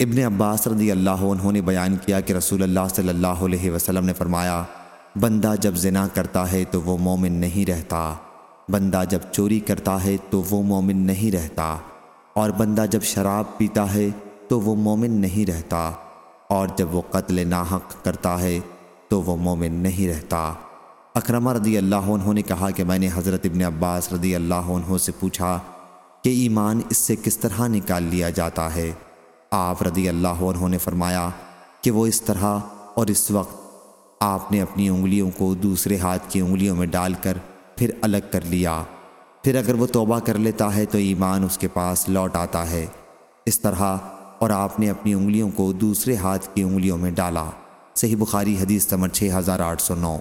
ابن عباس رضی اللہ عنہ نے بیان کیا کہ رسول اللہ صلی اللہ علیہ وسلم نے فرمایا، بندہ جب زنا کرتا ہے تو وہ مومن نہیں رہتا۔ بندہ جب چوری کرتا ہے تو وہ مومن نہیں رہتا۔ اور بندہ جب شراب پیتا ہے تو وہ مومن نہیں رہتا۔ اور جب وہ قتل ناحق کرتا ہے تو وہ مومن نہیں رہتا۔ اکرمہ رضی اللہ عنہ نے کہا کہ میں نے حضرت ابن عباس رضی اللہ عنہ سے پوچھا کہ ایمان اس سے کس طرح نکال لیا جاتا ہے؟ آپ رضی اللہ عنہ نے فرمایا کہ وہ اس طرح اور اس وقت آپ نے اپنی انگلیوں کو دوسرے ہاتھ کی انگلیوں میں ڈال کر پھر الگ کر لیا۔ پھر اگر وہ توبہ کر لیتا ہے تو ایمان اس کے پاس لوٹ آتا ہے۔ اس طرح اور آپ نے اپنی انگلیوں کو دوسرے ہاتھ کی انگلیوں میں ڈالا۔ صحیح بخاری حدیث نمبر 6809